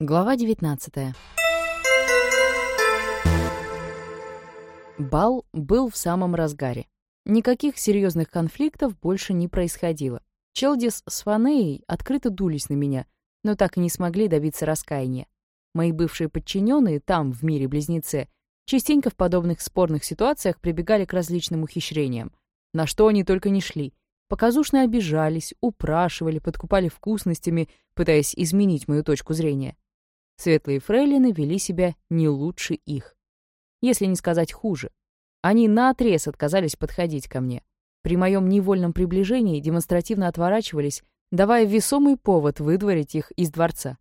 Глава 19 Бал был в самом разгаре. Никаких серьезных конфликтов больше не происходило. Челдис с Фанеей открыто дулись на меня, но так и не смогли добиться раскаяния. Мои бывшие подчиненные там, в мире-близнеце, частенько в подобных спорных ситуациях прибегали к различным ухищрениям. На что они только не шли. Показушно обижались, упрашивали, подкупали вкусностями, пытаясь изменить мою точку зрения. Светлые фрейлины вели себя не лучше их. Если не сказать хуже. Они наотрез отказались подходить ко мне. При моем невольном приближении демонстративно отворачивались, давая весомый повод выдворить их из дворца.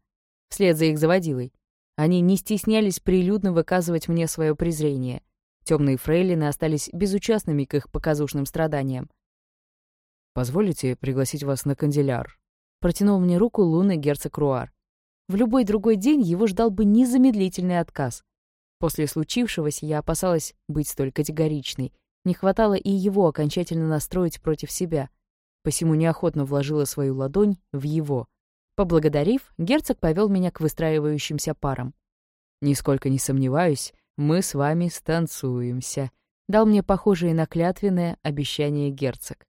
Вслед за их заводилой. Они не стеснялись прилюдно выказывать мне свое презрение. Темные фрейлины остались безучастными к их показушным страданиям. «Позволите пригласить вас на канделяр?» Протянул мне руку лунный герцог Руар. В любой другой день его ждал бы незамедлительный отказ. После случившегося я опасалась быть столь категоричной. Не хватало и его окончательно настроить против себя. Посему неохотно вложила свою ладонь в его. Поблагодарив, герцог повел меня к выстраивающимся парам. «Нисколько не сомневаюсь, мы с вами станцуемся», — дал мне похожее на клятвенное обещание герцог.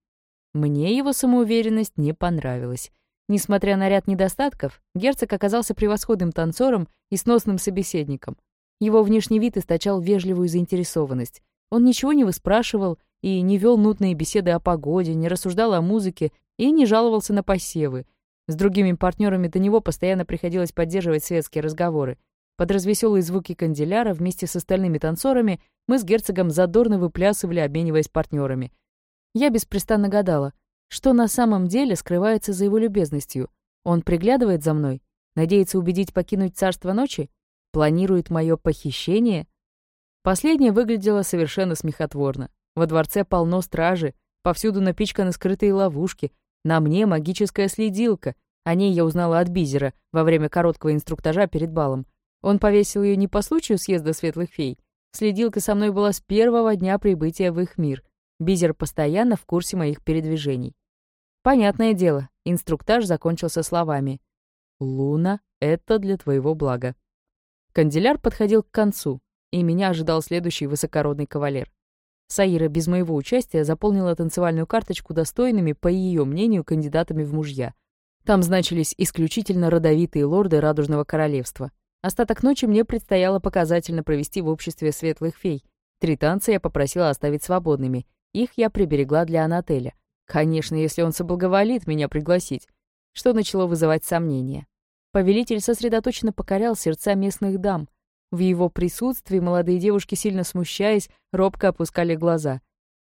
Мне его самоуверенность не понравилась. Несмотря на ряд недостатков, герцог оказался превосходным танцором и сносным собеседником. Его внешний вид источал вежливую заинтересованность. Он ничего не выспрашивал и не вел нудные беседы о погоде, не рассуждал о музыке и не жаловался на посевы. С другими партнерами до него постоянно приходилось поддерживать светские разговоры. Под развеселые звуки канделяра вместе с остальными танцорами мы с герцогом задорно выплясывали, обмениваясь партнерами. Я беспрестанно гадала — что на самом деле скрывается за его любезностью? Он приглядывает за мной? Надеется убедить покинуть царство ночи? Планирует мое похищение? Последнее выглядело совершенно смехотворно. Во дворце полно стражи, повсюду напичканы скрытые ловушки. На мне магическая следилка. О ней я узнала от Бизера во время короткого инструктажа перед балом. Он повесил ее не по случаю съезда светлых фей. Следилка со мной была с первого дня прибытия в их мир. Бизер постоянно в курсе моих передвижений. Понятное дело, инструктаж закончился словами. «Луна, это для твоего блага». Канделяр подходил к концу, и меня ожидал следующий высокородный кавалер. Саира без моего участия заполнила танцевальную карточку достойными, по ее мнению, кандидатами в мужья. Там значились исключительно родовитые лорды Радужного Королевства. Остаток ночи мне предстояло показательно провести в обществе светлых фей. Три танца я попросила оставить свободными. Их я приберегла для Анателя. Конечно, если он соблаговолит меня пригласить, что начало вызывать сомнения. Повелитель сосредоточенно покорял сердца местных дам. В его присутствии молодые девушки, сильно смущаясь, робко опускали глаза.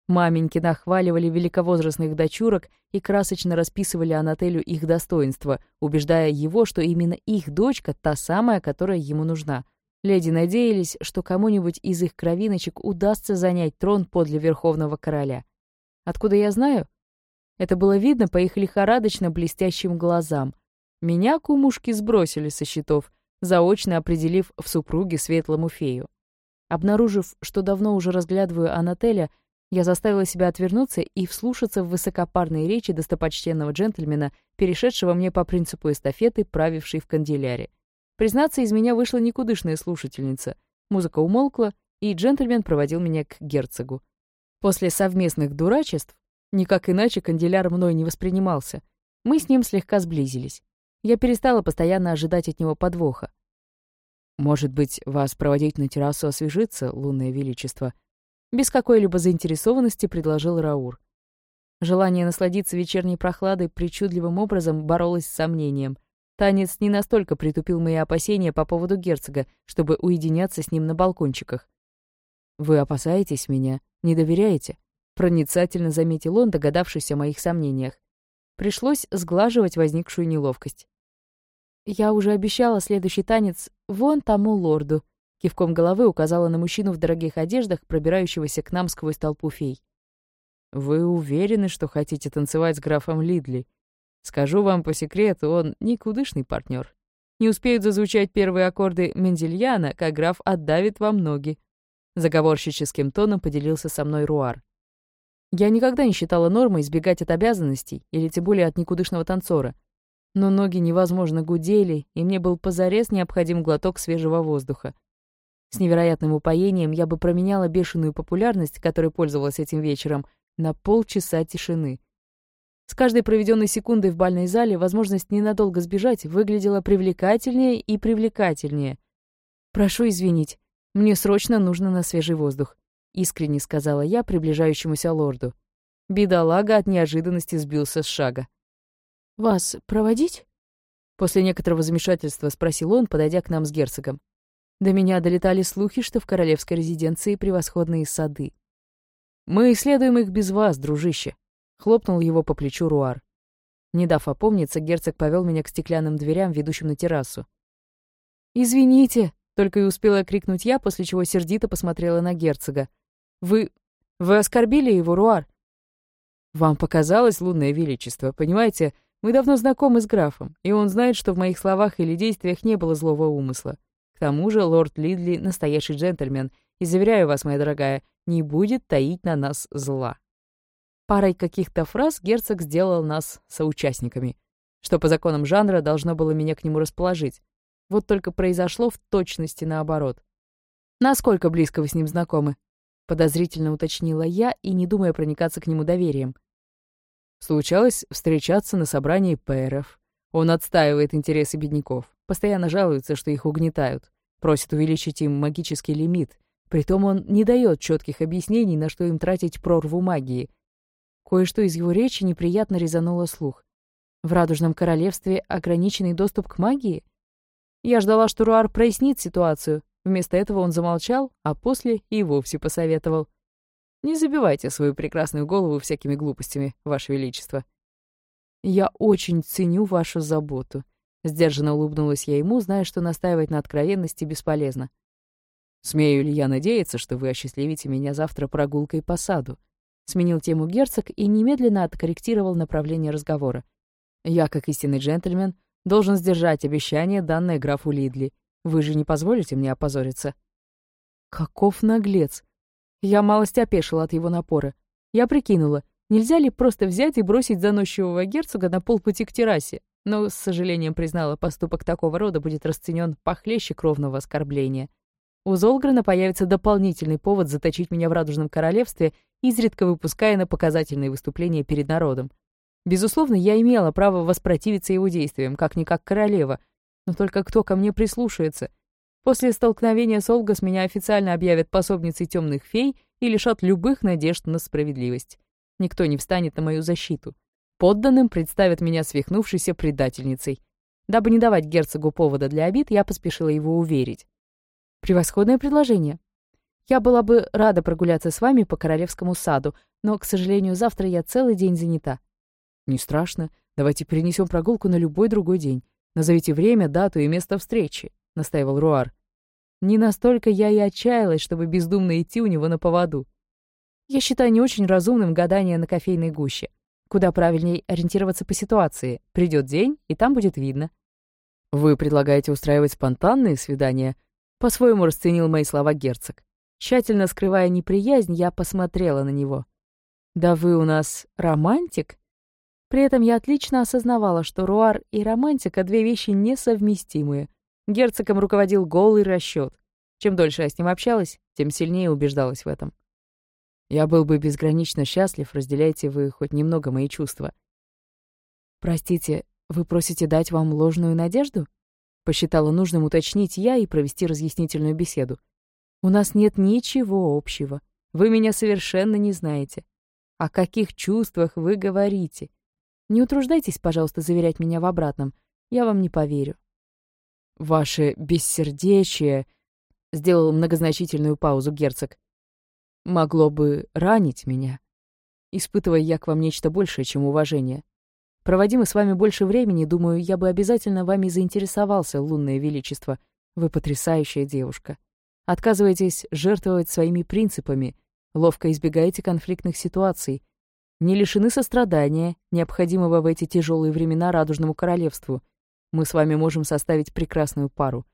Маменьки нахваливали великовозрастных дочурок и красочно расписывали Анателю их достоинства, убеждая его, что именно их дочка та самая, которая ему нужна. Леди надеялись, что кому-нибудь из их кровиночек удастся занять трон подле Верховного Короля. Откуда я знаю? Это было видно по их лихорадочно блестящим глазам. Меня кумушки сбросили со счетов, заочно определив в супруге светлому фею. Обнаружив, что давно уже разглядываю Анателя, я заставила себя отвернуться и вслушаться в высокопарные речи достопочтенного джентльмена, перешедшего мне по принципу эстафеты, правившей в канделяре. Признаться, из меня вышла никудышная слушательница. Музыка умолкла, и джентльмен проводил меня к герцогу. После совместных дурачеств Никак иначе канделяр мной не воспринимался. Мы с ним слегка сблизились. Я перестала постоянно ожидать от него подвоха. «Может быть, вас проводить на террасу освежиться, лунное величество?» Без какой-либо заинтересованности предложил Раур. Желание насладиться вечерней прохладой причудливым образом боролось с сомнением. Танец не настолько притупил мои опасения по поводу герцога, чтобы уединяться с ним на балкончиках. «Вы опасаетесь меня? Не доверяете?» Проницательно заметил он, догадавшись о моих сомнениях. Пришлось сглаживать возникшую неловкость. «Я уже обещала следующий танец вон тому лорду», кивком головы указала на мужчину в дорогих одеждах, пробирающегося к нам сквозь толпу фей. «Вы уверены, что хотите танцевать с графом Лидли? Скажу вам по секрету, он никудышный партнер. Не успеют зазвучать первые аккорды Мендельяна, как граф отдавит вам ноги». Заговорщическим тоном поделился со мной Руар. Я никогда не считала нормой избегать от обязанностей или тем более от никудышного танцора. но ноги невозможно гудели, и мне был позарез необходим глоток свежего воздуха. С невероятным упоением я бы променяла бешеную популярность, которой пользовалась этим вечером, на полчаса тишины. С каждой проведенной секундой в бальной зале возможность ненадолго сбежать выглядела привлекательнее и привлекательнее. «Прошу извинить, мне срочно нужно на свежий воздух», — искренне сказала я приближающемуся лорду. Бедолага от неожиданности сбился с шага. «Вас проводить?» После некоторого замешательства спросил он, подойдя к нам с герцогом. До меня долетали слухи, что в королевской резиденции превосходные сады. «Мы исследуем их без вас, дружище», — хлопнул его по плечу Руар. Не дав опомниться, герцог повел меня к стеклянным дверям, ведущим на террасу. «Извините», — только и успела крикнуть я, после чего сердито посмотрела на герцога. «Вы... вы оскорбили его, Руар?» «Вам показалось, лунное величество, понимаете, мы давно знакомы с графом, и он знает, что в моих словах или действиях не было злого умысла. К тому же лорд Лидли — настоящий джентльмен, и, заверяю вас, моя дорогая, не будет таить на нас зла. Парой каких-то фраз герцог сделал нас соучастниками, что по законам жанра должно было меня к нему расположить. Вот только произошло в точности наоборот. «Насколько близко вы с ним знакомы?» — подозрительно уточнила я и не думая проникаться к нему доверием. Случалось встречаться на собрании ПРФ. Он отстаивает интересы бедняков, постоянно жалуется, что их угнетают, просит увеличить им магический лимит. Притом он не дает четких объяснений, на что им тратить прорву магии. Кое-что из его речи неприятно резануло слух. В Радужном Королевстве ограниченный доступ к магии? Я ждала, что Руар прояснит ситуацию. Вместо этого он замолчал, а после и вовсе посоветовал. Не забивайте свою прекрасную голову всякими глупостями, Ваше Величество. Я очень ценю вашу заботу. Сдержанно улыбнулась я ему, зная, что настаивать на откровенности бесполезно. Смею ли я надеяться, что вы осчастливите меня завтра прогулкой по саду? Сменил тему герцог и немедленно откорректировал направление разговора. Я, как истинный джентльмен, должен сдержать обещание, данное графу Лидли. Вы же не позволите мне опозориться? Каков наглец! Я малость опешила от его напора. Я прикинула, нельзя ли просто взять и бросить заносчивого герцога на полпути к террасе, но, с сожалением признала, поступок такого рода будет расценен похлеще кровного оскорбления. У Золгрена появится дополнительный повод заточить меня в Радужном Королевстве, изредка выпуская на показательные выступления перед народом. Безусловно, я имела право воспротивиться его действиям, как-никак королева, но только кто ко мне прислушается — После столкновения с Олгас меня официально объявят пособницей темных фей и лишат любых надежд на справедливость. Никто не встанет на мою защиту. Подданным представят меня свихнувшейся предательницей. Дабы не давать герцогу повода для обид, я поспешила его уверить. Превосходное предложение. Я была бы рада прогуляться с вами по Королевскому саду, но, к сожалению, завтра я целый день занята. Не страшно. Давайте перенесем прогулку на любой другой день. Назовите время, дату и место встречи. — настаивал Руар. «Не настолько я и отчаялась, чтобы бездумно идти у него на поводу. Я считаю не очень разумным гадание на кофейной гуще. Куда правильнее ориентироваться по ситуации. Придет день, и там будет видно». «Вы предлагаете устраивать спонтанные свидания?» По-своему расценил мои слова герцог. Тщательно скрывая неприязнь, я посмотрела на него. «Да вы у нас романтик?» При этом я отлично осознавала, что руар и романтика — две вещи несовместимые. Герцогом руководил голый расчет. Чем дольше я с ним общалась, тем сильнее убеждалась в этом. Я был бы безгранично счастлив, разделяйте вы хоть немного мои чувства. Простите, вы просите дать вам ложную надежду? Посчитала нужным уточнить я и провести разъяснительную беседу. У нас нет ничего общего. Вы меня совершенно не знаете. О каких чувствах вы говорите? Не утруждайтесь, пожалуйста, заверять меня в обратном. Я вам не поверю. «Ваше бессердечие», — сделал многозначительную паузу герцог, — «могло бы ранить меня, испытывая я к вам нечто большее, чем уважение. Проводим мы с вами больше времени, думаю, я бы обязательно вами заинтересовался, лунное величество. Вы потрясающая девушка. Отказываетесь жертвовать своими принципами, ловко избегаете конфликтных ситуаций, не лишены сострадания, необходимого в эти тяжелые времена Радужному Королевству — мы с вами можем составить прекрасную пару.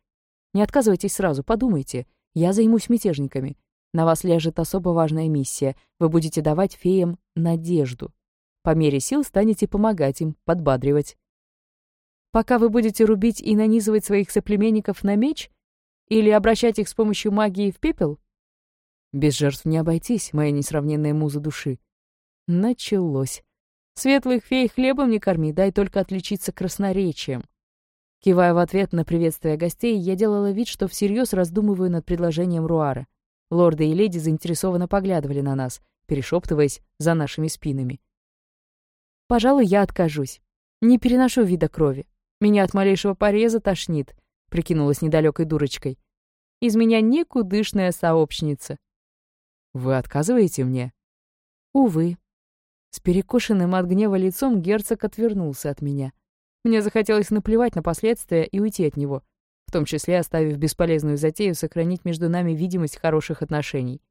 Не отказывайтесь сразу, подумайте. Я займусь мятежниками. На вас ляжет особо важная миссия. Вы будете давать феям надежду. По мере сил станете помогать им, подбадривать. Пока вы будете рубить и нанизывать своих соплеменников на меч? Или обращать их с помощью магии в пепел? Без жертв не обойтись, моя несравненная муза души. Началось. Светлых фей хлебом не корми, дай только отличиться красноречием. Кивая в ответ на приветствие гостей, я делала вид, что всерьез раздумываю над предложением Руара. Лорды и леди заинтересованно поглядывали на нас, перешептываясь за нашими спинами. «Пожалуй, я откажусь. Не переношу вида крови. Меня от малейшего пореза тошнит», — прикинулась недалекой дурочкой. «Из меня никудышная сообщница». «Вы отказываете мне?» «Увы». С перекошенным от гнева лицом герцог отвернулся от меня. Мне захотелось наплевать на последствия и уйти от него, в том числе оставив бесполезную затею сохранить между нами видимость хороших отношений.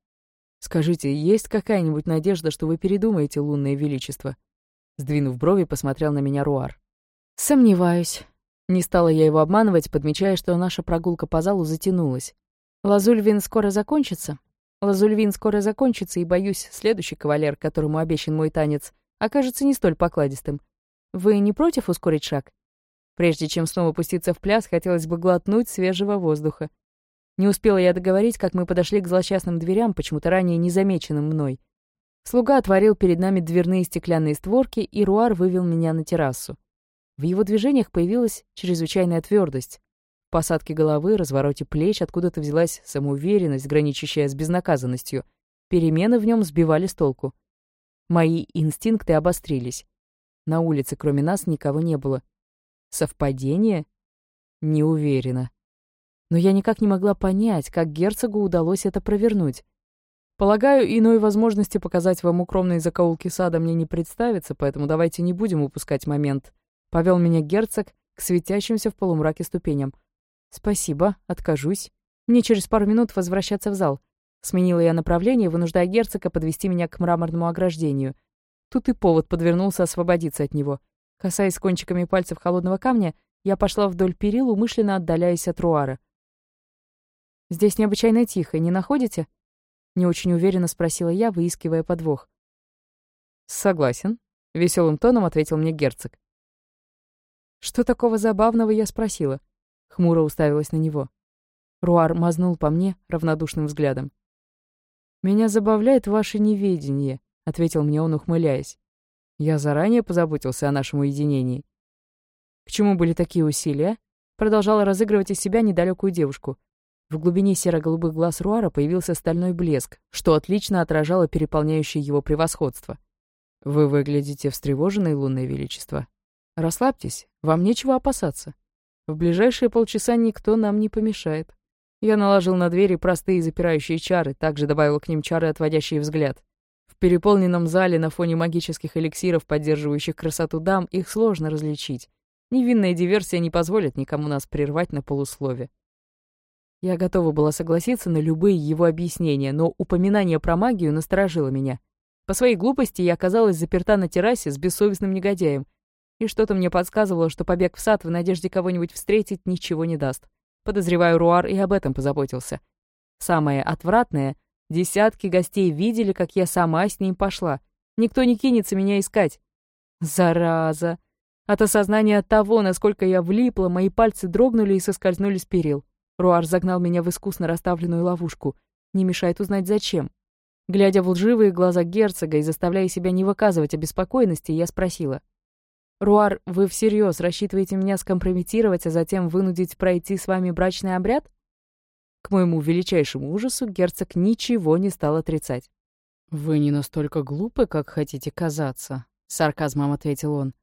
«Скажите, есть какая-нибудь надежда, что вы передумаете, лунное величество?» Сдвинув брови, посмотрел на меня Руар. «Сомневаюсь». Не стала я его обманывать, подмечая, что наша прогулка по залу затянулась. «Лазульвин скоро закончится?» «Лазульвин скоро закончится, и, боюсь, следующий кавалер, которому обещан мой танец, окажется не столь покладистым. Вы не против ускорить шаг?» Прежде чем снова пуститься в пляс, хотелось бы глотнуть свежего воздуха. Не успела я договорить, как мы подошли к злосчастным дверям, почему-то ранее незамеченным мной. Слуга отворил перед нами дверные стеклянные створки, и Руар вывел меня на террасу. В его движениях появилась чрезвычайная твердость. Посадке головы, развороте плеч откуда-то взялась самоуверенность, граничащая с безнаказанностью. Перемены в нем сбивали с толку. Мои инстинкты обострились. На улице, кроме нас, никого не было. Совпадение? Не уверена. Но я никак не могла понять, как герцогу удалось это провернуть. Полагаю, иной возможности показать вам укромные закоулки сада мне не представится, поэтому давайте не будем упускать момент. Повел меня герцог к светящимся в полумраке ступеням. «Спасибо, откажусь. Мне через пару минут возвращаться в зал». Сменила я направление, вынуждая герцога подвести меня к мраморному ограждению. Тут и повод подвернулся освободиться от него. Касаясь кончиками пальцев холодного камня, я пошла вдоль перил, умышленно отдаляясь от руара. «Здесь необычайно тихо, не находите?» Не очень уверенно спросила я, выискивая подвох. «Согласен», — веселым тоном ответил мне герцог. Что такого забавного, я спросила. Хмуро уставилась на него. Руар мазнул по мне равнодушным взглядом. «Меня забавляет ваше неведение», — ответил мне он, ухмыляясь. «Я заранее позаботился о нашем уединении». «К чему были такие усилия?» Продолжала разыгрывать из себя недалекую девушку. В глубине серо-голубых глаз Руара появился стальной блеск, что отлично отражало переполняющее его превосходство. «Вы выглядите встревоженной, лунное величество», Расслабьтесь, вам нечего опасаться. В ближайшие полчаса никто нам не помешает. Я наложил на двери простые запирающие чары, также добавил к ним чары, отводящие взгляд. В переполненном зале на фоне магических эликсиров, поддерживающих красоту дам, их сложно различить. Невинная диверсия не позволит никому нас прервать на полуслове. Я готова была согласиться на любые его объяснения, но упоминание про магию насторожило меня. По своей глупости я оказалась заперта на террасе с бессовестным негодяем, и что-то мне подсказывало, что побег в сад в надежде кого-нибудь встретить ничего не даст. Подозреваю, Руар и об этом позаботился. Самое отвратное — десятки гостей видели, как я сама с ним пошла. Никто не кинется меня искать. Зараза! От осознания того, насколько я влипла, мои пальцы дрогнули и соскользнули с перил. Руар загнал меня в искусно расставленную ловушку. Не мешает узнать, зачем. Глядя в лживые глаза герцога и заставляя себя не выказывать обеспокоенности, я спросила. «Руар, вы всерьез рассчитываете меня скомпрометировать, а затем вынудить пройти с вами брачный обряд?» К моему величайшему ужасу герцог ничего не стал отрицать. «Вы не настолько глупы, как хотите казаться», — сарказмом ответил он.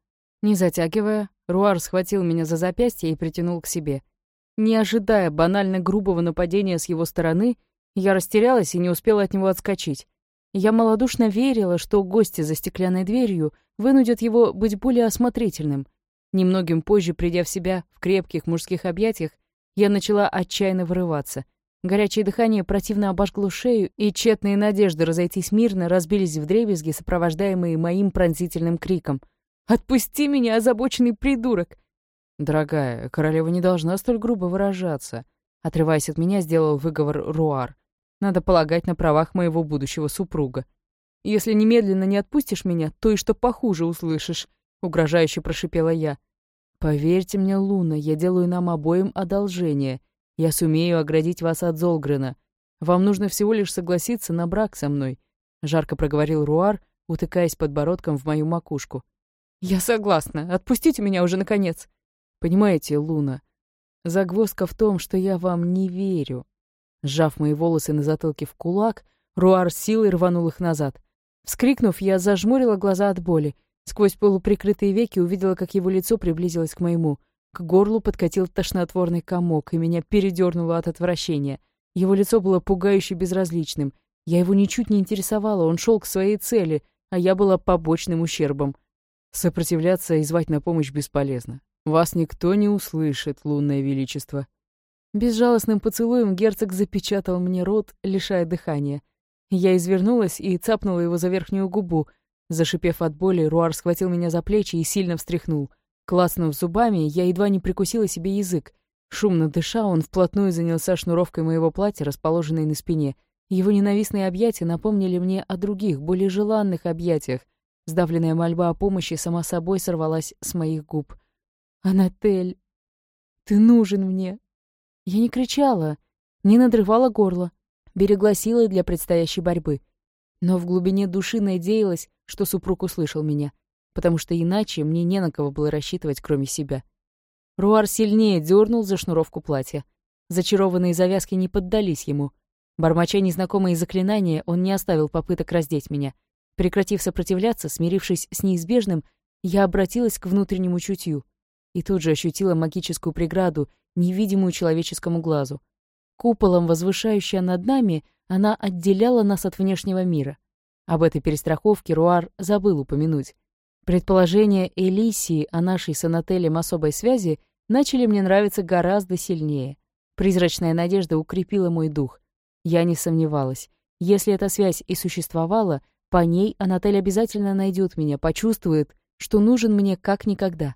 Не затягивая, Руар схватил меня за запястье и притянул к себе. Не ожидая банально грубого нападения с его стороны, я растерялась и не успела от него отскочить. Я малодушно верила, что гости за стеклянной дверью вынудят его быть более осмотрительным. Немногим позже, придя в себя в крепких мужских объятиях, я начала отчаянно вырываться. Горячее дыхание противно обожгло шею, и тщетные надежды разойтись мирно разбились в дребезги, сопровождаемые моим пронзительным криком. «Отпусти меня, озабоченный придурок!» «Дорогая, королева не должна столь грубо выражаться», — отрываясь от меня, сделал выговор Руар. Надо полагать на правах моего будущего супруга. Если немедленно не отпустишь меня, то и что похуже услышишь», — угрожающе прошипела я. Поверьте мне, Луна, я делаю нам обоим одолжение. Я сумею оградить вас от Золгрена. Вам нужно всего лишь согласиться на брак со мной», — жарко проговорил Руар, утыкаясь подбородком в мою макушку. «Я согласна. Отпустите меня уже, наконец». «Понимаете, Луна, загвоздка в том, что я вам не верю». Сжав мои волосы на затылке в кулак, Руар силой рванул их назад. Вскрикнув, я зажмурила глаза от боли. Сквозь полуприкрытые веки увидела, как его лицо приблизилось к моему. К горлу подкатил тошнотворный комок, и меня передернуло от отвращения. Его лицо было пугающе безразличным. Я его ничуть не интересовала, он шел к своей цели, а я была побочным ущербом. Сопротивляться и звать на помощь бесполезно. Вас никто не услышит, лунное величество. Безжалостным поцелуем герцог запечатал мне рот, лишая дыхания. Я извернулась и цапнула его за верхнюю губу. Зашипев от боли, Руар схватил меня за плечи и сильно встряхнул. Класнув зубами, я едва не прикусила себе язык. Шумно дыша, он вплотную занялся шнуровкой моего платья, расположенной на спине. Его ненавистные объятия напомнили мне о других, более желанных объятиях. Сдавленная мольба о помощи сама собой сорвалась с моих губ. «Анатель, ты нужен мне!» Я не кричала, не надрывала горло, берегла силы для предстоящей борьбы. Но в глубине души надеялась, что супруг услышал меня, потому что иначе мне не на кого было рассчитывать, кроме себя. Руар сильнее дернул за шнуровку платья. Зачарованные завязки не поддались ему. Бормоча незнакомые заклинания, он не оставил попыток раздеть меня. Прекратив сопротивляться, смирившись с неизбежным, я обратилась к внутреннему чутью и тут же ощутила магическую преграду, невидимую человеческому глазу. Куполом, возвышающая над нами, она отделяла нас от внешнего мира. Об этой перестраховке Руар забыл упомянуть. Предположения Элисии о нашей с Анателем особой связи начали мне нравиться гораздо сильнее. Призрачная надежда укрепила мой дух. Я не сомневалась. Если эта связь и существовала, по ней Анатель обязательно найдет меня, почувствует, что нужен мне как никогда.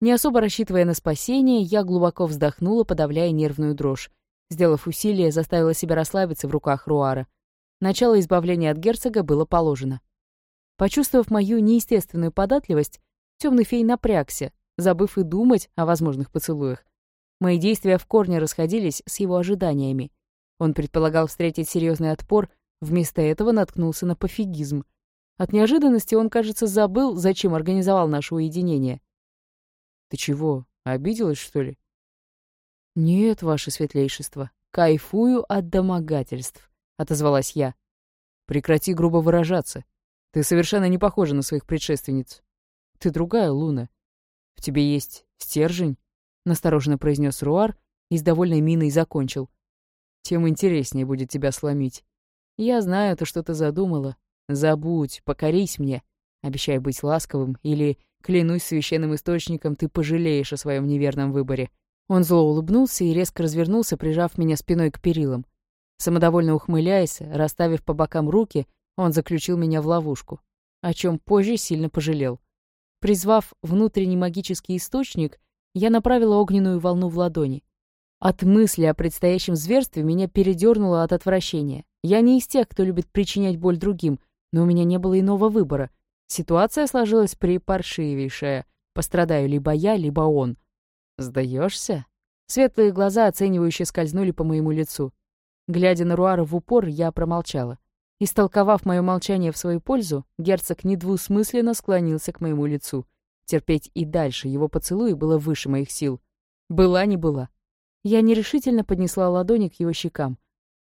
Не особо рассчитывая на спасение, я глубоко вздохнула, подавляя нервную дрожь. Сделав усилие, заставила себя расслабиться в руках Руара. Начало избавления от герцога было положено. Почувствовав мою неестественную податливость, темный фей напрягся, забыв и думать о возможных поцелуях. Мои действия в корне расходились с его ожиданиями. Он предполагал встретить серьезный отпор, вместо этого наткнулся на пофигизм. От неожиданности он, кажется, забыл, зачем организовал наше уединение. «Ты чего, обиделась, что ли?» «Нет, ваше светлейшество, кайфую от домогательств», — отозвалась я. «Прекрати грубо выражаться. Ты совершенно не похожа на своих предшественниц. Ты другая, Луна. В тебе есть стержень, настороженно произнес Руар и с довольной миной закончил. Тем интереснее будет тебя сломить. Я знаю, то, что ты задумала. Забудь, покорись мне. Обещай быть ласковым, или, клянусь священным источником, ты пожалеешь о своем неверном выборе. Он зло улыбнулся и резко развернулся, прижав меня спиной к перилам. Самодовольно ухмыляясь, расставив по бокам руки, он заключил меня в ловушку, о чем позже сильно пожалел. Призвав внутренний магический источник, я направила огненную волну в ладони. От мысли о предстоящем зверстве меня передернуло от отвращения. Я не из тех, кто любит причинять боль другим, но у меня не было иного выбора. Ситуация сложилась припаршивейшая. Пострадаю либо я, либо он. Сдаешься? Светлые глаза оценивающе скользнули по моему лицу. Глядя на Руара в упор, я промолчала. Истолковав мое молчание в свою пользу, герцог недвусмысленно склонился к моему лицу. Терпеть и дальше его поцелуи было выше моих сил. Была не была. Я нерешительно поднесла ладони к его щекам.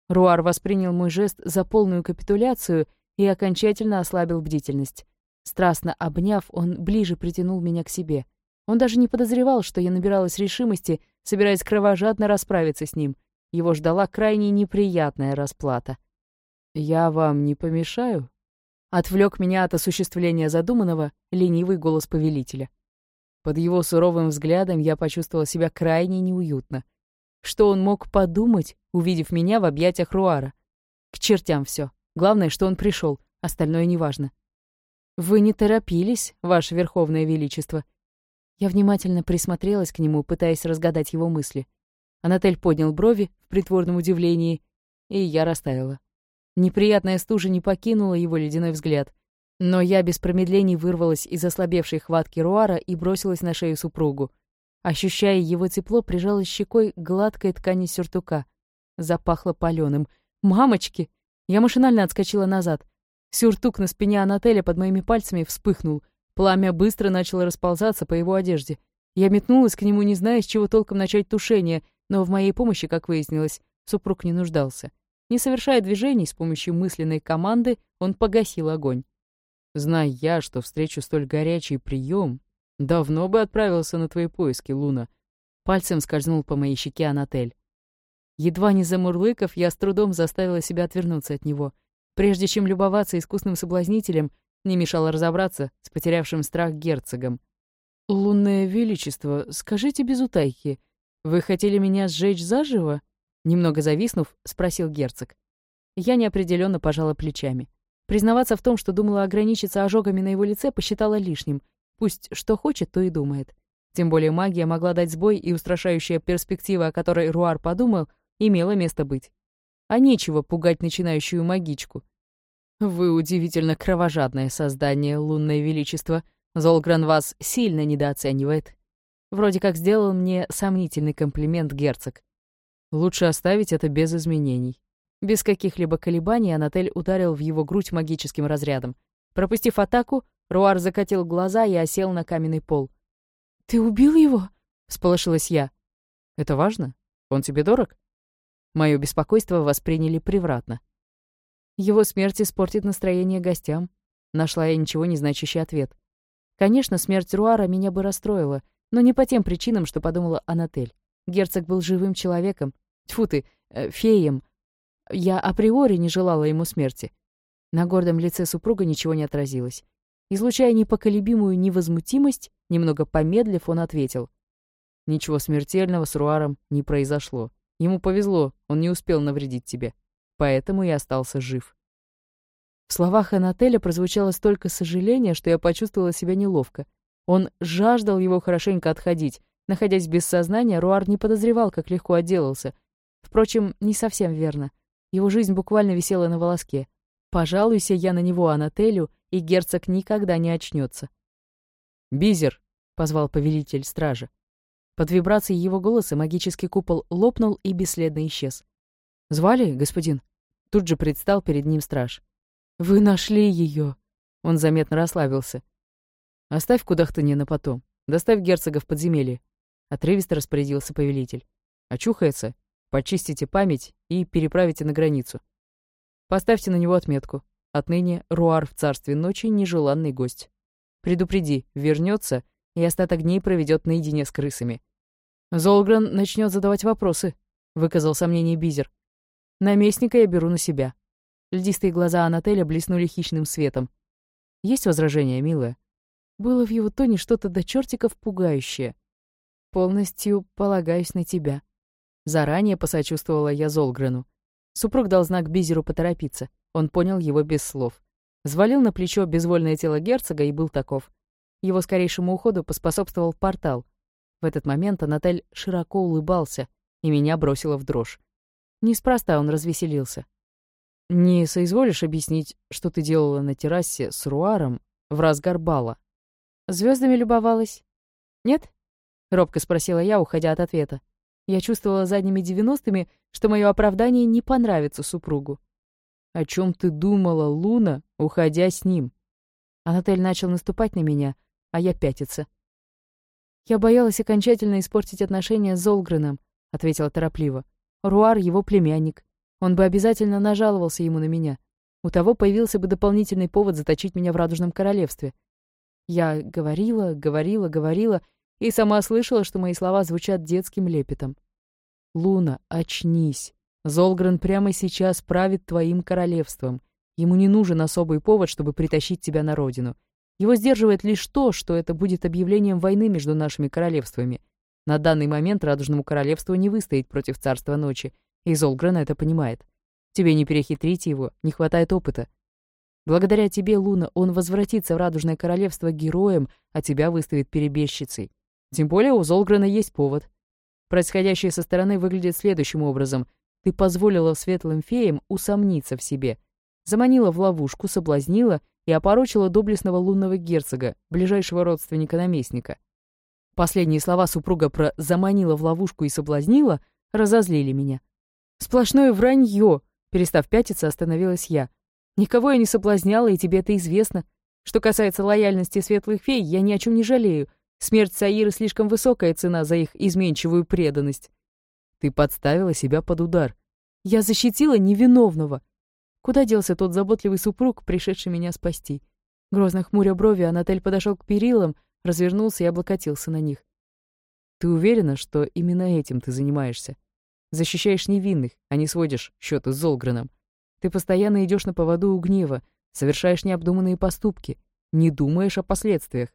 Руар воспринял мой жест за полную капитуляцию и окончательно ослабил бдительность. Страстно обняв, он ближе притянул меня к себе. Он даже не подозревал, что я набиралась решимости, собираясь кровожадно расправиться с ним. Его ждала крайне неприятная расплата. «Я вам не помешаю?» Отвлек меня от осуществления задуманного ленивый голос повелителя. Под его суровым взглядом я почувствовала себя крайне неуютно. Что он мог подумать, увидев меня в объятиях Руара? К чертям все. Главное, что он пришел, остальное неважно. «Вы не торопились, Ваше Верховное Величество?» Я внимательно присмотрелась к нему, пытаясь разгадать его мысли. Анатель поднял брови в притворном удивлении, и я растаяла. Неприятная стужа не покинула его ледяной взгляд. Но я без промедлений вырвалась из ослабевшей хватки Руара и бросилась на шею супругу. Ощущая его тепло, прижалась щекой к гладкой ткани сюртука. Запахло палёным. «Мамочки!» Я машинально отскочила назад. Сюртук на спине Анателя под моими пальцами вспыхнул. Пламя быстро начало расползаться по его одежде. Я метнулась к нему, не зная, с чего толком начать тушение, но в моей помощи, как выяснилось, супруг не нуждался. Не совершая движений с помощью мысленной команды, он погасил огонь. Зная я, что встречу столь горячий прием, давно бы отправился на твои поиски, Луна. Пальцем скользнул по моей щеке Анатель. Едва не замурлыков, я с трудом заставила себя отвернуться от него. Прежде чем любоваться искусным соблазнителем, не мешало разобраться с потерявшим страх герцогом. «Лунное величество, скажите без утайки, вы хотели меня сжечь заживо?» Немного зависнув, спросил герцог. Я неопределенно пожала плечами. Признаваться в том, что думала ограничиться ожогами на его лице, посчитала лишним. Пусть что хочет, то и думает. Тем более магия могла дать сбой, и устрашающая перспектива, о которой Руар подумал, имела место быть. А нечего пугать начинающую магичку. Вы удивительно кровожадное создание, лунное величество. Золгран вас сильно недооценивает. Вроде как сделал мне сомнительный комплимент герцог. Лучше оставить это без изменений. Без каких-либо колебаний Анатель ударил в его грудь магическим разрядом. Пропустив атаку, Руар закатил глаза и осел на каменный пол. «Ты убил его?» — всполошилась я. «Это важно? Он тебе дорог?» Мое беспокойство восприняли превратно. Его смерть испортит настроение гостям. Нашла я ничего не значащий ответ. Конечно, смерть Руара меня бы расстроила, но не по тем причинам, что подумала Анатель. Герцог был живым человеком. Тьфу ты, э, феем. Я априори не желала ему смерти. На гордом лице супруга ничего не отразилось. Излучая непоколебимую невозмутимость, немного помедлив, он ответил. «Ничего смертельного с Руаром не произошло. Ему повезло, он не успел навредить тебе. Поэтому и остался жив. В словах Анателя прозвучало столько сожаления, что я почувствовала себя неловко. Он жаждал его хорошенько отходить. Находясь без сознания, Руар не подозревал, как легко отделался. Впрочем, не совсем верно. Его жизнь буквально висела на волоске. Пожалуйся я на него Анателю, и герцог никогда не очнется. «Бизер!» — позвал повелитель стражи. Под вибрацией его голоса магический купол лопнул и бесследно исчез. «Звали, господин?» Тут же предстал перед ним страж. «Вы нашли ее!» Он заметно расслабился. «Оставь кудахтанье на потом. Доставь герцога в подземелье». Отрывисто распорядился повелитель. «Очухается, почистите память и переправите на границу. Поставьте на него отметку. Отныне Руар в царстве ночи нежеланный гость. Предупреди, вернется и остаток дней проведет наедине с крысами. Золгран начнет задавать вопросы, выказал сомнение Бизер. Наместника я беру на себя. Льдистые глаза Анателя блеснули хищным светом. Есть возражения, милая? Было в его тоне что-то до чертиков пугающее. Полностью полагаюсь на тебя. Заранее посочувствовала я Золгрену. Супруг дал знак Бизеру поторопиться. Он понял его без слов. Взвалил на плечо безвольное тело герцога и был таков. Его скорейшему уходу поспособствовал портал. В этот момент Анатель широко улыбался, и меня бросило в дрожь. Неспроста он развеселился. «Не соизволишь объяснить, что ты делала на террасе с Руаром в разгар бала?» Звездами любовалась?» «Нет?» — робко спросила я, уходя от ответа. Я чувствовала задними девяностыми, что мое оправдание не понравится супругу. «О чем ты думала, Луна, уходя с ним?» Анатель начал наступать на меня, а я пятиться. «Я боялась окончательно испортить отношения с Золгреном», — ответила торопливо. «Руар — его племянник. Он бы обязательно нажаловался ему на меня. У того появился бы дополнительный повод заточить меня в Радужном Королевстве. Я говорила, говорила, говорила, и сама слышала, что мои слова звучат детским лепетом. «Луна, очнись. Золгрен прямо сейчас правит твоим королевством. Ему не нужен особый повод, чтобы притащить тебя на родину. Его сдерживает лишь то, что это будет объявлением войны между нашими королевствами. На данный момент Радужному королевству не выстоять против Царства Ночи, и Золгрен это понимает. Тебе не перехитрить его, не хватает опыта. Благодаря тебе, Луна, он возвратится в Радужное королевство героем, а тебя выставит перебежчицей. Тем более у Золгрена есть повод. Происходящее со стороны выглядит следующим образом. Ты позволила светлым феям усомниться в себе. Заманила в ловушку, соблазнила и опорочила доблестного лунного герцога, ближайшего родственника наместника. Последние слова супруга про «заманила в ловушку и соблазнила» разозлили меня. «Сплошное вранье!» Перестав пятиться, остановилась я. «Никого я не соблазняла, и тебе это известно. Что касается лояльности светлых фей, я ни о чем не жалею. Смерть Саиры слишком высокая цена за их изменчивую преданность. Ты подставила себя под удар. Я защитила невиновного. Куда делся тот заботливый супруг, пришедший меня спасти? Грозно хмуря брови, Анатель подошел к перилам, развернулся и облокотился на них. «Ты уверена, что именно этим ты занимаешься? Защищаешь невинных, а не сводишь счеты с Золграном. Ты постоянно идешь на поводу у гнева, совершаешь необдуманные поступки, не думаешь о последствиях.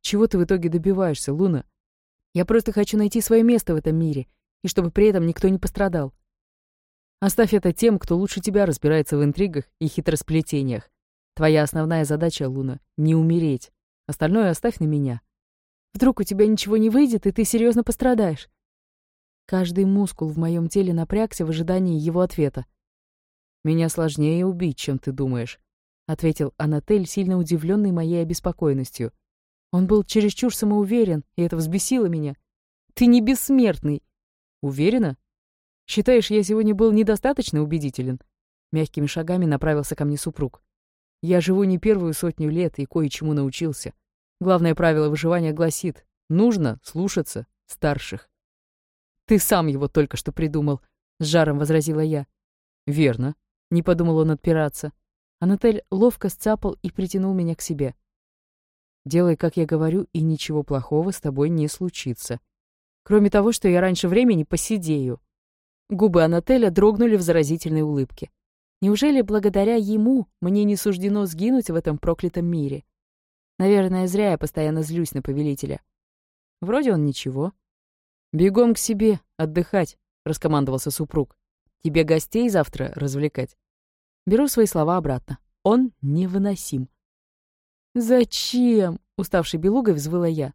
Чего ты в итоге добиваешься, Луна? Я просто хочу найти свое место в этом мире, и чтобы при этом никто не пострадал. Оставь это тем, кто лучше тебя разбирается в интригах и хитросплетениях. Твоя основная задача, Луна, не умереть. Остальное оставь на меня. Вдруг у тебя ничего не выйдет, и ты серьезно пострадаешь. Каждый мускул в моем теле напрягся в ожидании его ответа. «Меня сложнее убить, чем ты думаешь», — ответил Анатель, сильно удивленный моей обеспокоенностью. Он был чересчур самоуверен, и это взбесило меня. «Ты не бессмертный!» «Уверена?» «Считаешь, я сегодня был недостаточно убедителен?» Мягкими шагами направился ко мне супруг. «Я живу не первую сотню лет и кое-чему научился. Главное правило выживания гласит — нужно слушаться старших». «Ты сам его только что придумал», — с жаром возразила я. «Верно», — не подумал он отпираться. Анатель ловко сцапал и притянул меня к себе. «Делай, как я говорю, и ничего плохого с тобой не случится. Кроме того, что я раньше времени посидею». Губы Анателя дрогнули в заразительной улыбке. Неужели благодаря ему мне не суждено сгинуть в этом проклятом мире? Наверное, зря я постоянно злюсь на повелителя. Вроде он ничего. «Бегом к себе, отдыхать», — раскомандовался супруг. «Тебе гостей завтра развлекать». Беру свои слова обратно. Он невыносим. «Зачем?» — уставшей белугой взвыла я.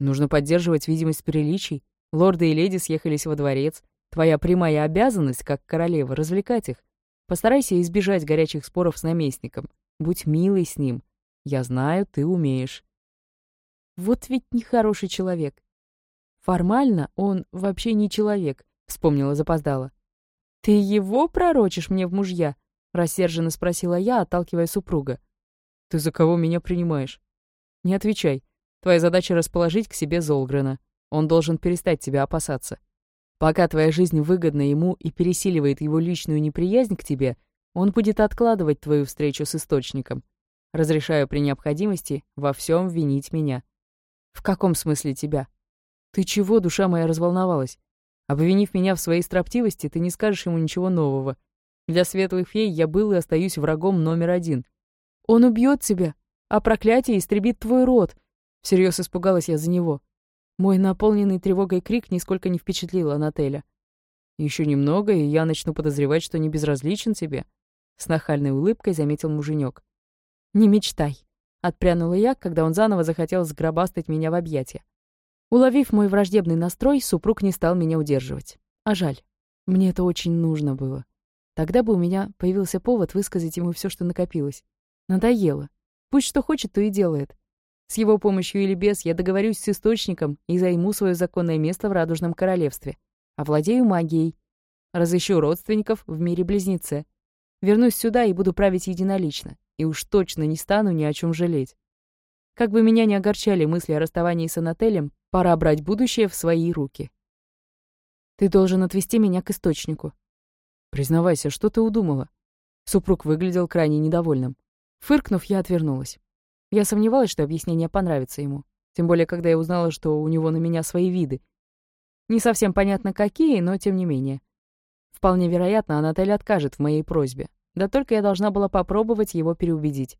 «Нужно поддерживать видимость приличий. Лорды и леди съехались во дворец. Твоя прямая обязанность, как королева, развлекать их. Постарайся избежать горячих споров с наместником. Будь милый с ним. Я знаю, ты умеешь. Вот ведь нехороший человек. Формально он вообще не человек, вспомнила запоздала. Ты его пророчишь мне в мужья? Рассерженно спросила я, отталкивая супруга. Ты за кого меня принимаешь? Не отвечай. Твоя задача расположить к себе Золгрена. Он должен перестать тебя опасаться. Пока твоя жизнь выгодна ему и пересиливает его личную неприязнь к тебе, он будет откладывать твою встречу с Источником. Разрешаю при необходимости во всем винить меня. В каком смысле тебя? Ты чего, душа моя, разволновалась? Обвинив меня в своей строптивости, ты не скажешь ему ничего нового. Для светлых фей я был и остаюсь врагом номер один. Он убьет тебя, а проклятие истребит твой род. Всерьез испугалась я за него. Мой наполненный тревогой крик нисколько не впечатлил Анателя. Еще немного, и я начну подозревать, что не безразличен тебе», — с нахальной улыбкой заметил муженек. «Не мечтай», — отпрянула я, когда он заново захотел сгробастать меня в объятия. Уловив мой враждебный настрой, супруг не стал меня удерживать. А жаль, мне это очень нужно было. Тогда бы у меня появился повод высказать ему все, что накопилось. Надоело. Пусть что хочет, то и делает. С его помощью или без я договорюсь с Источником и займу свое законное место в Радужном Королевстве. Овладею магией. Разыщу родственников в мире-близнеце. Вернусь сюда и буду править единолично. И уж точно не стану ни о чем жалеть. Как бы меня ни огорчали мысли о расставании с Анателем, пора брать будущее в свои руки. Ты должен отвести меня к Источнику. Признавайся, что ты удумала? Супруг выглядел крайне недовольным. Фыркнув, я отвернулась. Я сомневалась, что объяснение понравится ему. Тем более, когда я узнала, что у него на меня свои виды. Не совсем понятно, какие, но тем не менее. Вполне вероятно, Анатолий откажет в моей просьбе. Да только я должна была попробовать его переубедить.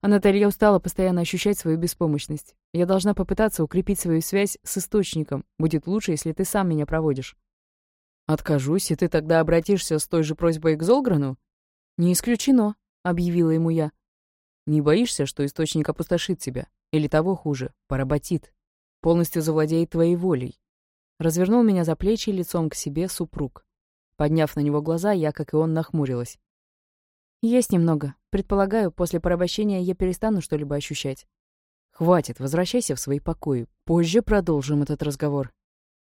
Анатолий, я устала постоянно ощущать свою беспомощность. Я должна попытаться укрепить свою связь с источником. Будет лучше, если ты сам меня проводишь. Откажусь, и ты тогда обратишься с той же просьбой к Золграну? Не исключено, объявила ему я. Не боишься, что источник опустошит тебя? Или того хуже, поработит? Полностью завладеет твоей волей? Развернул меня за плечи лицом к себе супруг. Подняв на него глаза, я, как и он, нахмурилась. Есть немного. Предполагаю, после порабощения я перестану что-либо ощущать. Хватит, возвращайся в свои покои. Позже продолжим этот разговор.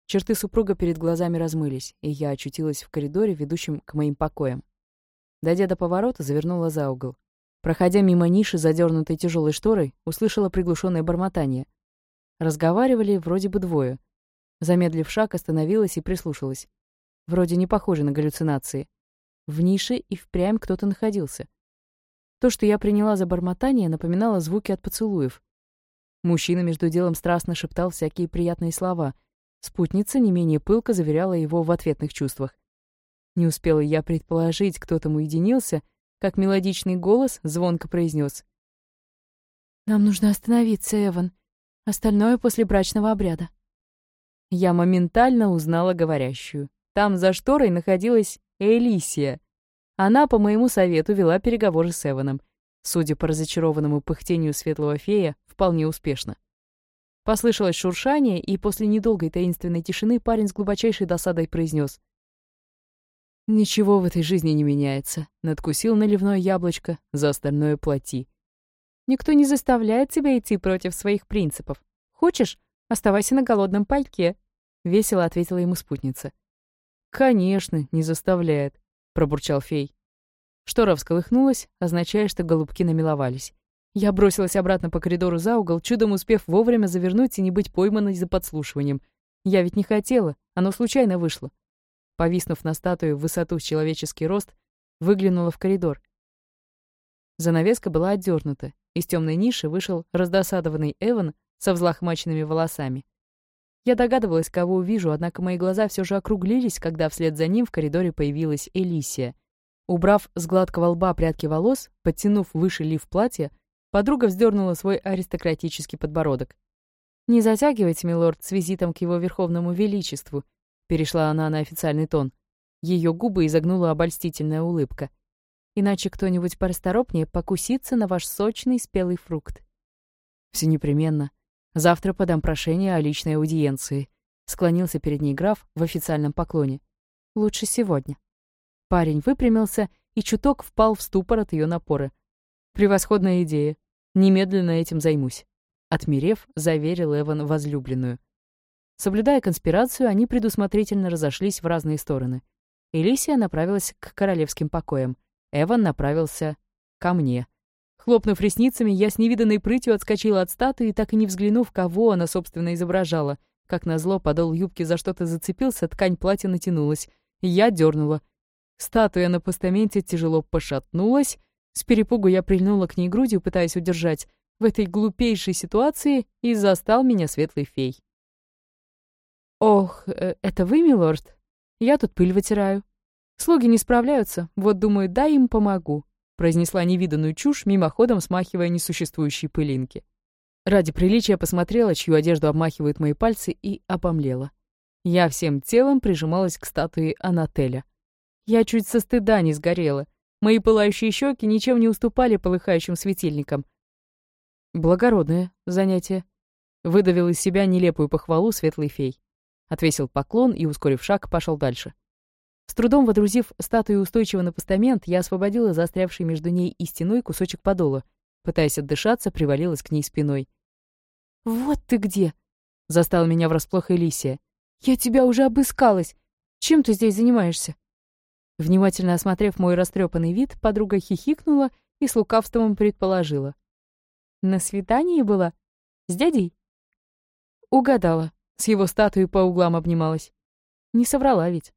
Черты супруга перед глазами размылись, и я очутилась в коридоре, ведущем к моим покоям. Дойдя до поворота, завернула за угол. Проходя мимо ниши, задернутой тяжелой шторой, услышала приглушенное бормотание. Разговаривали вроде бы двое. Замедлив шаг, остановилась и прислушалась. Вроде не похоже на галлюцинации. В нише и впрямь кто-то находился. То, что я приняла за бормотание, напоминало звуки от поцелуев. Мужчина между делом страстно шептал всякие приятные слова. Спутница не менее пылко заверяла его в ответных чувствах. Не успела я предположить, кто там уединился, как мелодичный голос звонко произнес: «Нам нужно остановиться, Эван. Остальное после брачного обряда». Я моментально узнала говорящую. Там за шторой находилась Элисия. Она, по моему совету, вела переговоры с Эваном. Судя по разочарованному пыхтению светлого фея, вполне успешно. Послышалось шуршание, и после недолгой таинственной тишины парень с глубочайшей досадой произнес: «Ничего в этой жизни не меняется. Надкусил наливное яблочко, за остальное плати». «Никто не заставляет тебя идти против своих принципов. Хочешь, оставайся на голодном пальке», — весело ответила ему спутница. «Конечно, не заставляет», — пробурчал фей. Штора всколыхнулась, означая, что голубки намиловались. Я бросилась обратно по коридору за угол, чудом успев вовремя завернуть и не быть пойманной за подслушиванием. Я ведь не хотела, оно случайно вышло. Повиснув на статую в высоту в человеческий рост, выглянула в коридор. Занавеска была отдернута. Из темной ниши вышел раздосадованный Эван со взлохмаченными волосами. Я догадывалась, кого увижу, однако мои глаза все же округлились, когда вслед за ним в коридоре появилась Элисия. Убрав с гладкого лба прядки волос, подтянув выше лиф платья, подруга вздернула свой аристократический подбородок. «Не затягивайте, милорд, с визитом к его верховному величеству», перешла она на официальный тон. Ее губы изогнула обольстительная улыбка. «Иначе кто-нибудь порасторопнее покусится на ваш сочный спелый фрукт». «Все непременно», Завтра подам прошение о личной аудиенции. Склонился перед ней граф в официальном поклоне. Лучше сегодня. Парень выпрямился и чуток впал в ступор от ее напора. Превосходная идея. Немедленно этим займусь. Отмерев, заверил Эван возлюбленную. Соблюдая конспирацию, они предусмотрительно разошлись в разные стороны. Элисия направилась к королевским покоям. Эван направился ко мне. Хлопнув ресницами, я с невиданной прытью отскочила от статуи, так и не взглянув, кого она, собственно, изображала. Как назло, подол юбки за что-то зацепился, ткань платья натянулась. Я дернула. Статуя на постаменте тяжело пошатнулась. С перепугу я прильнула к ней грудью, пытаясь удержать. В этой глупейшей ситуации и застал меня светлый фей. «Ох, э, это вы, милорд? Я тут пыль вытираю. Слуги не справляются, вот думаю, да им помогу произнесла невиданную чушь, мимоходом смахивая несуществующие пылинки. Ради приличия посмотрела, чью одежду обмахивают мои пальцы, и обомлела. Я всем телом прижималась к статуе Анателя. Я чуть со стыда не сгорела. Мои пылающие щеки ничем не уступали полыхающим светильникам. Благородное занятие. Выдавил из себя нелепую похвалу светлый фей. Отвесил поклон и, ускорив шаг, пошел дальше. С трудом водрузив статую устойчиво на постамент, я освободила застрявший между ней и стеной кусочек подола. Пытаясь отдышаться, привалилась к ней спиной. «Вот ты где!» — застала меня врасплох Элисия. «Я тебя уже обыскалась! Чем ты здесь занимаешься?» Внимательно осмотрев мой растрепанный вид, подруга хихикнула и с лукавством предположила. «На свидании была? С дядей?» Угадала. С его статуей по углам обнималась. Не соврала ведь.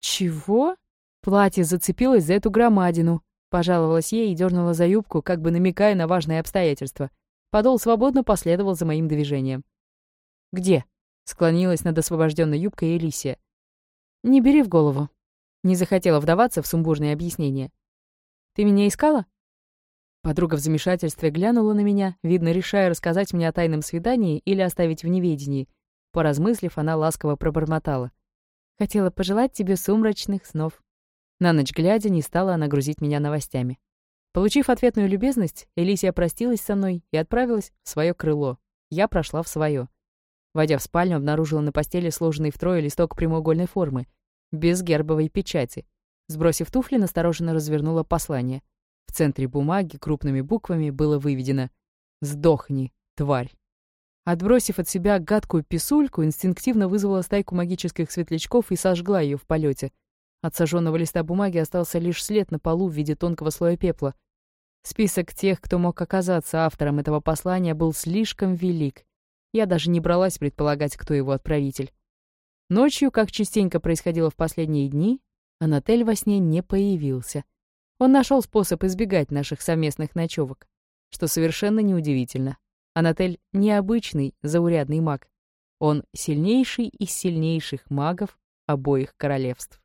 «Чего?» Платье зацепилось за эту громадину. Пожаловалась ей и дернула за юбку, как бы намекая на важные обстоятельства. Подол свободно последовал за моим движением. «Где?» — склонилась над освобожденной юбкой Элисия. «Не бери в голову». Не захотела вдаваться в сумбурные объяснения. «Ты меня искала?» Подруга в замешательстве глянула на меня, видно, решая рассказать мне о тайном свидании или оставить в неведении. Поразмыслив, она ласково пробормотала. Хотела пожелать тебе сумрачных снов. На ночь глядя, не стала она грузить меня новостями. Получив ответную любезность, Элисия простилась со мной и отправилась в свое крыло. Я прошла в свое. Войдя в спальню, обнаружила на постели сложенный втрое листок прямоугольной формы, без гербовой печати. Сбросив туфли, настороженно развернула послание. В центре бумаги крупными буквами было выведено «Сдохни, тварь». Отбросив от себя гадкую писульку, инстинктивно вызвала стайку магических светлячков и сожгла ее в полете. От сожженного листа бумаги остался лишь след на полу в виде тонкого слоя пепла. Список тех, кто мог оказаться автором этого послания, был слишком велик. Я даже не бралась предполагать, кто его отправитель. Ночью, как частенько происходило в последние дни, Анатель во сне не появился. Он нашел способ избегать наших совместных ночевок, что совершенно неудивительно. Анатель — необычный, заурядный маг. Он сильнейший из сильнейших магов обоих королевств.